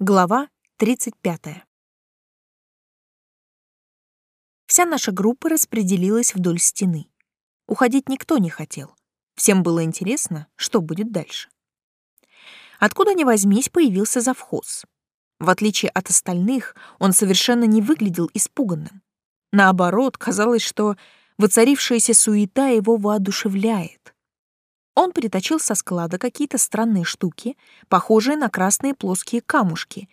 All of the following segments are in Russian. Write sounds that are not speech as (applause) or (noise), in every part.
Глава 35. Вся наша группа распределилась вдоль стены. Уходить никто не хотел. Всем было интересно, что будет дальше. Откуда ни возьмись, появился завхоз. В отличие от остальных, он совершенно не выглядел испуганным. Наоборот, казалось, что воцарившаяся суета его воодушевляет. Он притащил со склада какие-то странные штуки, похожие на красные плоские камушки,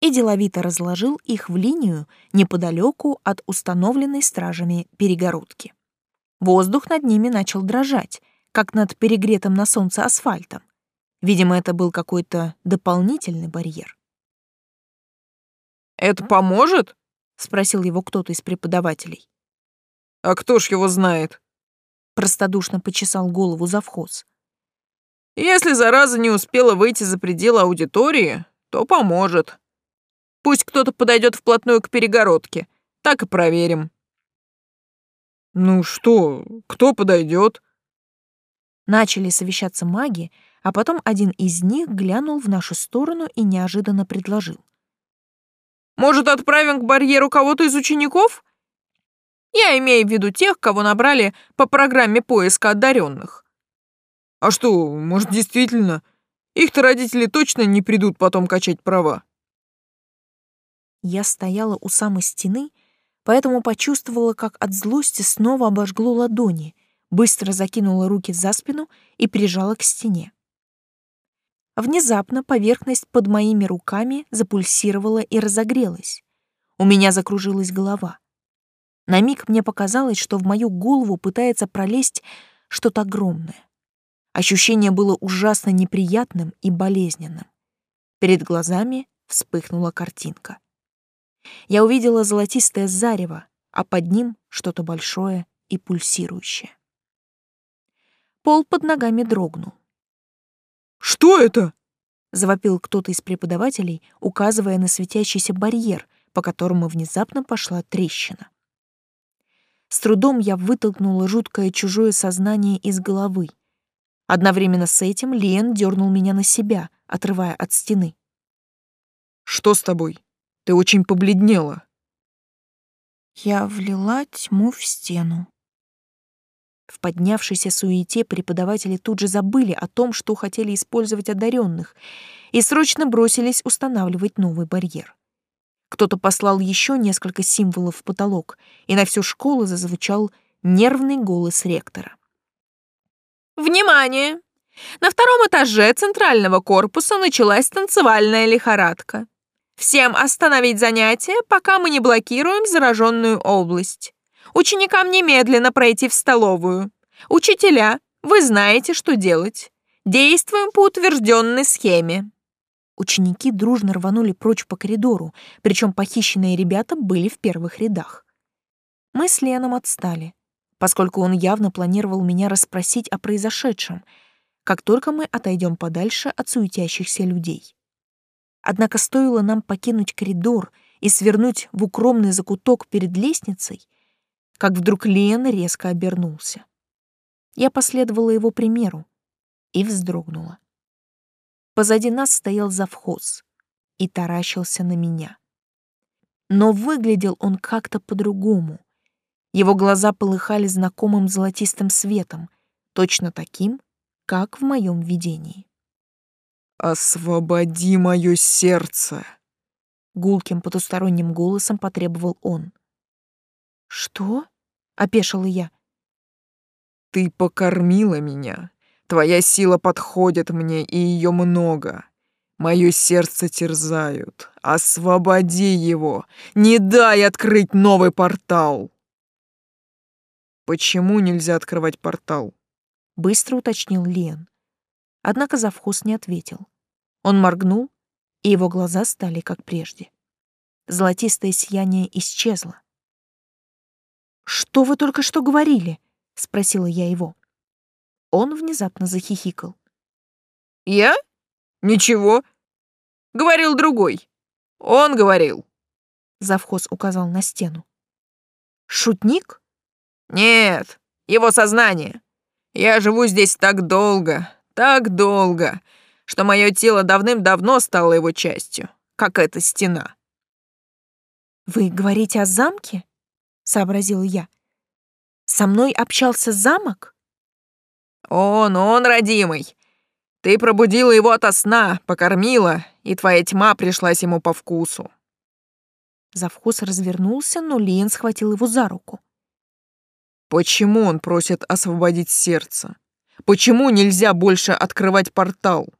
и деловито разложил их в линию неподалеку от установленной стражами перегородки. Воздух над ними начал дрожать, как над перегретым на солнце асфальтом. Видимо, это был какой-то дополнительный барьер. «Это поможет?» — спросил его кто-то из преподавателей. «А кто ж его знает?» Простодушно почесал голову завхоз. Если зараза не успела выйти за пределы аудитории, то поможет. Пусть кто-то подойдет вплотную к перегородке. Так и проверим. Ну что, кто подойдет? Начали совещаться маги, а потом один из них глянул в нашу сторону и неожиданно предложил. Может, отправим к барьеру кого-то из учеников? Я имею в виду тех, кого набрали по программе поиска одаренных. А что, может, действительно, их-то родители точно не придут потом качать права? Я стояла у самой стены, поэтому почувствовала, как от злости снова обожгло ладони, быстро закинула руки за спину и прижала к стене. Внезапно поверхность под моими руками запульсировала и разогрелась. У меня закружилась голова. На миг мне показалось, что в мою голову пытается пролезть что-то огромное. Ощущение было ужасно неприятным и болезненным. Перед глазами вспыхнула картинка. Я увидела золотистое зарево, а под ним что-то большое и пульсирующее. Пол под ногами дрогнул. «Что это?» — завопил кто-то из преподавателей, указывая на светящийся барьер, по которому внезапно пошла трещина. С трудом я вытолкнула жуткое чужое сознание из головы. Одновременно с этим Лен дернул меня на себя, отрывая от стены. «Что с тобой? Ты очень побледнела». Я влила тьму в стену. В поднявшейся суете преподаватели тут же забыли о том, что хотели использовать одаренных, и срочно бросились устанавливать новый барьер. Кто-то послал еще несколько символов в потолок, и на всю школу зазвучал нервный голос ректора. «Внимание! На втором этаже центрального корпуса началась танцевальная лихорадка. Всем остановить занятия, пока мы не блокируем зараженную область. Ученикам немедленно пройти в столовую. Учителя, вы знаете, что делать. Действуем по утвержденной схеме. Ученики дружно рванули прочь по коридору, причем похищенные ребята были в первых рядах. Мы с Леном отстали, поскольку он явно планировал меня расспросить о произошедшем, как только мы отойдем подальше от суетящихся людей. Однако стоило нам покинуть коридор и свернуть в укромный закуток перед лестницей, как вдруг Лен резко обернулся. Я последовала его примеру и вздрогнула. Позади нас стоял завхоз и таращился на меня. Но выглядел он как-то по-другому. Его глаза полыхали знакомым золотистым светом, точно таким, как в моем видении. «Освободи мое сердце!» Гулким потусторонним голосом потребовал он. «Что?» — опешила я. «Ты покормила меня, Твоя сила подходит мне, и ее много. Мое сердце терзают. Освободи его. Не дай открыть новый портал. Почему нельзя открывать портал? Быстро уточнил Лен. Однако завхоз не ответил. Он моргнул, и его глаза стали как прежде. Золотистое сияние исчезло. «Что вы только что говорили?» — спросила я его. Он внезапно захихикал. «Я? Ничего. Говорил другой. Он говорил». Завхоз указал на стену. «Шутник?» «Нет, его сознание. Я живу здесь так долго, так долго, что мое тело давным-давно стало его частью, как эта стена. «Вы говорите о замке?» — сообразил я. «Со мной общался замок?» «Он, он, родимый. Ты пробудила его ото сна, покормила, и твоя тьма пришлась ему по вкусу». Завхоз развернулся, но Лиен схватил его за руку. «Почему он просит освободить сердце? Почему нельзя больше открывать портал?»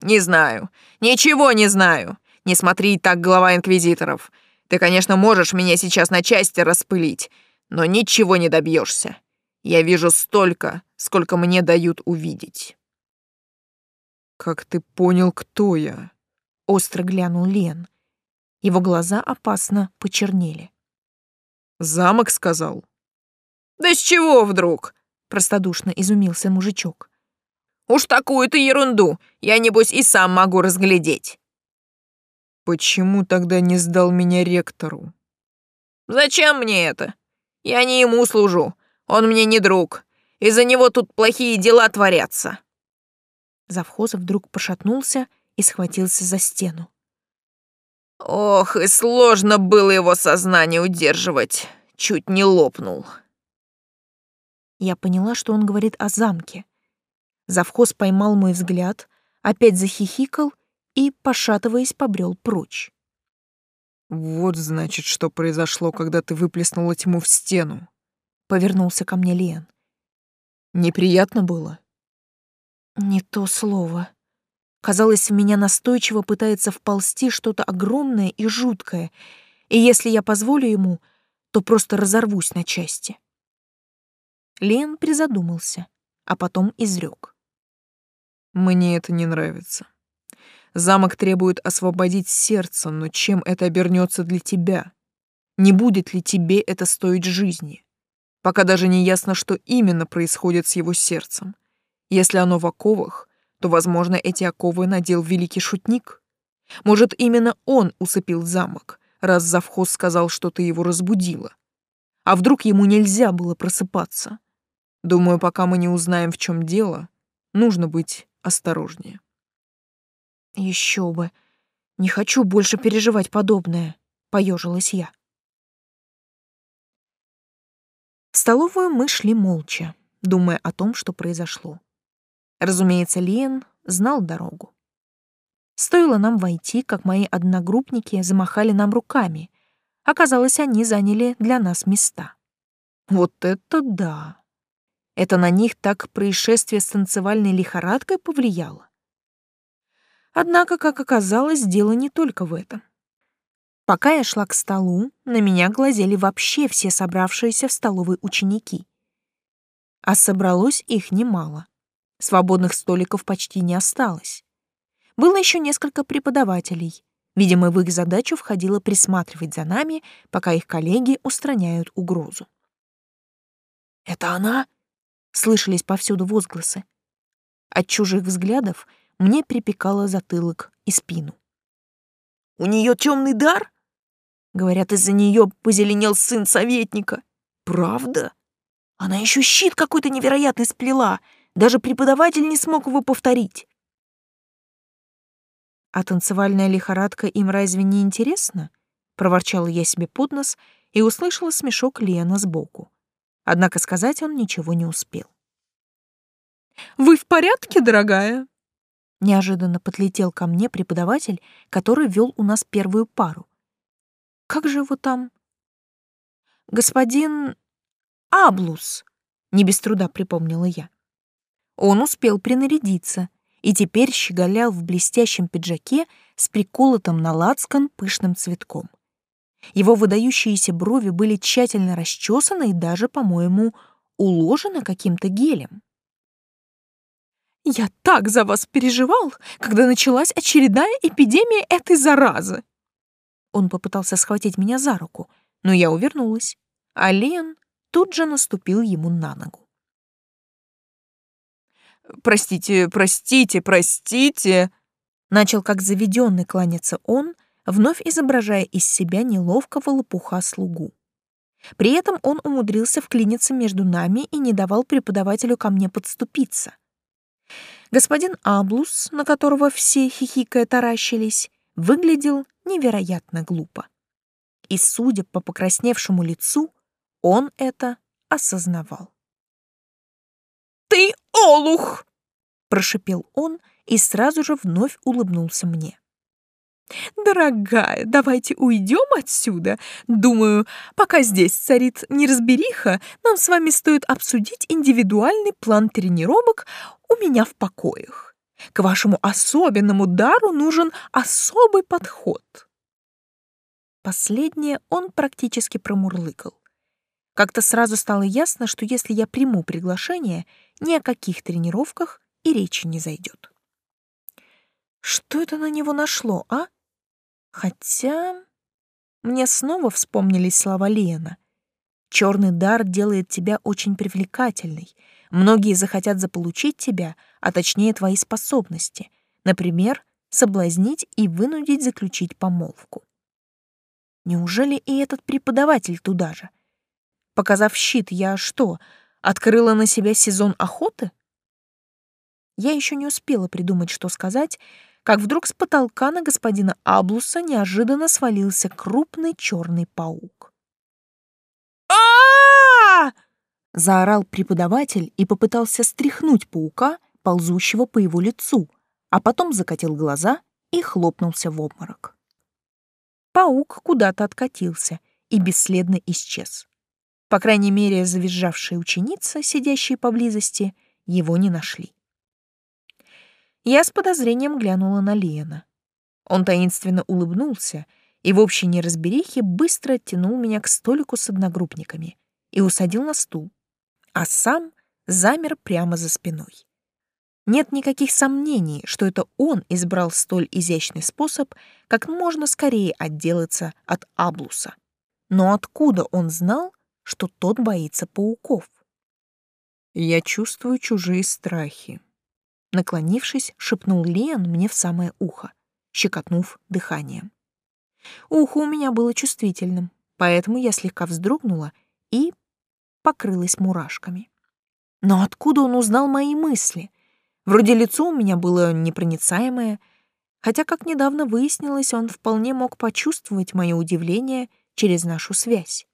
«Не знаю. Ничего не знаю. Не смотри так, глава инквизиторов. Ты, конечно, можешь меня сейчас на части распылить, но ничего не добьешься. Я вижу столько, сколько мне дают увидеть. Как ты понял, кто я? Остро глянул Лен. Его глаза опасно почернели. Замок сказал. Да с чего вдруг? Простодушно изумился мужичок. Уж такую-то ерунду я, небось, и сам могу разглядеть. Почему тогда не сдал меня ректору? Зачем мне это? Я не ему служу. Он мне не друг. Из-за него тут плохие дела творятся. Завхоз вдруг пошатнулся и схватился за стену. Ох, и сложно было его сознание удерживать. Чуть не лопнул. Я поняла, что он говорит о замке. Завхоз поймал мой взгляд, опять захихикал и, пошатываясь, побрел прочь. «Вот, значит, что произошло, когда ты выплеснула тьму в стену», — повернулся ко мне Лен. «Неприятно было?» «Не то слово», Казалось, в меня настойчиво пытается вползти что-то огромное и жуткое, и если я позволю ему, то просто разорвусь на части. Лен призадумался, а потом изрек. «Мне это не нравится. Замок требует освободить сердце, но чем это обернется для тебя? Не будет ли тебе это стоить жизни? Пока даже не ясно, что именно происходит с его сердцем. Если оно в оковах, то, возможно, эти оковы надел великий шутник. Может, именно он усыпил замок, раз завхоз сказал, что ты его разбудила. А вдруг ему нельзя было просыпаться? Думаю, пока мы не узнаем, в чем дело, нужно быть осторожнее. Еще бы. Не хочу больше переживать подобное, поежилась я. В столовую мы шли молча, думая о том, что произошло. Разумеется, Лиен знал дорогу. Стоило нам войти, как мои одногруппники замахали нам руками. Оказалось, они заняли для нас места. Вот это да! Это на них так происшествие с танцевальной лихорадкой повлияло. Однако, как оказалось, дело не только в этом. Пока я шла к столу, на меня глазели вообще все собравшиеся в столовой ученики. А собралось их немало. Свободных столиков почти не осталось. Было еще несколько преподавателей. Видимо, в их задачу входило присматривать за нами, пока их коллеги устраняют угрозу. «Это она?» — слышались повсюду возгласы. От чужих взглядов мне припекало затылок и спину. «У нее темный дар?» Говорят, из-за нее позеленел сын советника. «Правда? Она еще щит какой-то невероятный сплела — даже преподаватель не смог его повторить. А танцевальная лихорадка им разве не интересна? Проворчала я себе под нос и услышала смешок Лена сбоку. Однако сказать он ничего не успел. «Вы в порядке, дорогая?» Неожиданно подлетел ко мне преподаватель, который вел у нас первую пару. «Как же его там?» «Господин Аблус», — не без труда припомнила я. Он успел принарядиться и теперь щеголял в блестящем пиджаке с приколотым на лацкан пышным цветком. Его выдающиеся брови были тщательно расчесаны и даже, по-моему, уложены каким-то гелем. «Я так за вас переживал, когда началась очередная эпидемия этой заразы!» Он попытался схватить меня за руку, но я увернулась, а Лен тут же наступил ему на ногу. «Простите, простите, простите!» Начал как заведенный кланяться он, вновь изображая из себя неловкого лопуха-слугу. При этом он умудрился вклиниться между нами и не давал преподавателю ко мне подступиться. Господин Аблус, на которого все хихикая таращились, выглядел невероятно глупо. И, судя по покрасневшему лицу, он это осознавал. «Ты олух!» — прошипел он и сразу же вновь улыбнулся мне. «Дорогая, давайте уйдем отсюда. Думаю, пока здесь царит неразбериха, нам с вами стоит обсудить индивидуальный план тренировок у меня в покоях. К вашему особенному дару нужен особый подход». Последнее он практически промурлыкал. Как-то сразу стало ясно, что если я приму приглашение, ни о каких тренировках и речи не зайдет. Что это на него нашло, а? Хотя... Мне снова вспомнились слова Лена. Черный дар делает тебя очень привлекательной. Многие захотят заполучить тебя, а точнее твои способности. Например, соблазнить и вынудить заключить помолвку. Неужели и этот преподаватель туда же? Показав щит, я что, открыла на себя сезон охоты? Я еще не успела придумать, что сказать, как вдруг с потолка на господина Аблуса неожиданно свалился крупный черный паук. а заорал преподаватель и попытался стряхнуть паука, ползущего по его лицу, а потом закатил глаза и хлопнулся в обморок. Паук куда-то откатился и бесследно исчез. По крайней мере, завизжавшая ученица, сидящая поблизости, его не нашли. Я с подозрением глянула на Лена. Он таинственно улыбнулся и в общей неразберихе быстро оттянул меня к столику с одногруппниками и усадил на стул, а сам замер прямо за спиной. Нет никаких сомнений, что это он избрал столь изящный способ, как можно скорее отделаться от Аблуса. Но откуда он знал, что тот боится пауков? Я чувствую чужие страхи, Наклонившись, шепнул Лен мне в самое ухо, щекотнув дыханием. Ухо у меня было чувствительным, поэтому я слегка вздрогнула и покрылась мурашками. Но откуда он узнал мои мысли? Вроде лицо у меня было непроницаемое, хотя, как недавно выяснилось, он вполне мог почувствовать мое удивление через нашу связь.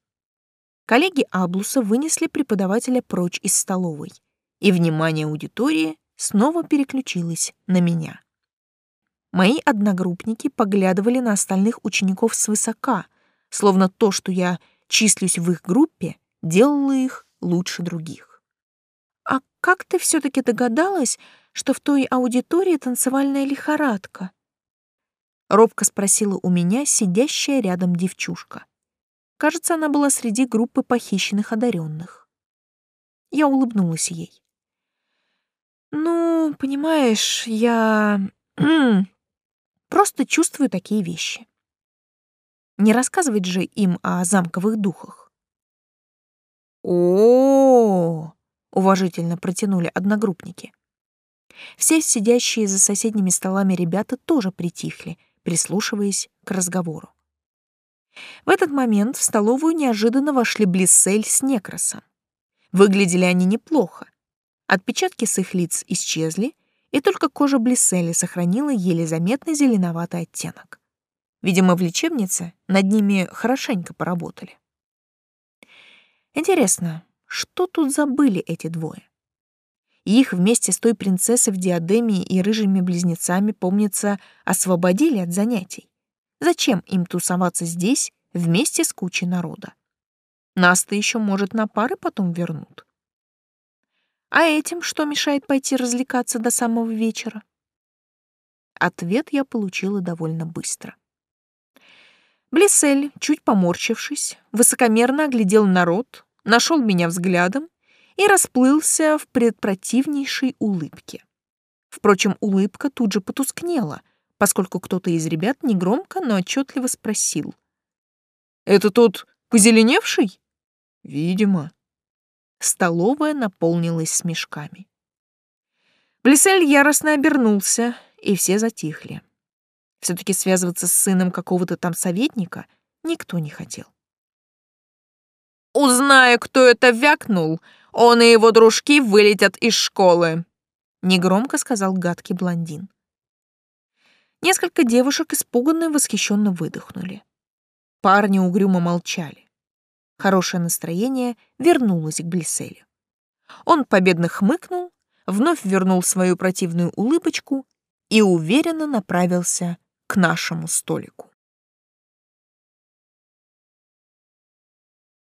Коллеги Аблуса вынесли преподавателя прочь из столовой, и внимание аудитории снова переключилась на меня. Мои одногруппники поглядывали на остальных учеников свысока, словно то, что я числюсь в их группе, делало их лучше других. «А как ты все-таки догадалась, что в той аудитории танцевальная лихорадка?» Робко спросила у меня сидящая рядом девчушка. Кажется, она была среди группы похищенных одаренных. Я улыбнулась ей. Ну, понимаешь, я (clears throat) просто чувствую такие вещи. Не рассказывать же им о замковых духах. О, уважительно протянули одногруппники. Все сидящие за соседними столами ребята тоже притихли, прислушиваясь к разговору. В этот момент в столовую неожиданно вошли Блиссель с Некросом. Выглядели они неплохо, Отпечатки с их лиц исчезли, и только кожа Блиссели сохранила еле заметный зеленоватый оттенок. Видимо, в лечебнице над ними хорошенько поработали. Интересно, что тут забыли эти двое? их вместе с той принцессой в диадеме и рыжими близнецами, помнится, освободили от занятий. Зачем им тусоваться здесь вместе с кучей народа? Нас-то еще, может, на пары потом вернут. А этим что мешает пойти развлекаться до самого вечера? Ответ я получила довольно быстро. Блиссель, чуть поморщившись, высокомерно оглядел народ, нашел меня взглядом и расплылся в предпротивнейшей улыбке. Впрочем, улыбка тут же потускнела, поскольку кто-то из ребят негромко, но отчетливо спросил. «Это тот позеленевший?» «Видимо», Столовая наполнилась смешками. Блисель яростно обернулся, и все затихли. Все-таки связываться с сыном какого-то там советника никто не хотел. «Узнаю, кто это вякнул, он и его дружки вылетят из школы», — негромко сказал гадкий блондин. Несколько девушек испуганно и восхищенно выдохнули. Парни угрюмо молчали. Хорошее настроение вернулось к Блиселю. Он победно хмыкнул, вновь вернул свою противную улыбочку и уверенно направился к нашему столику.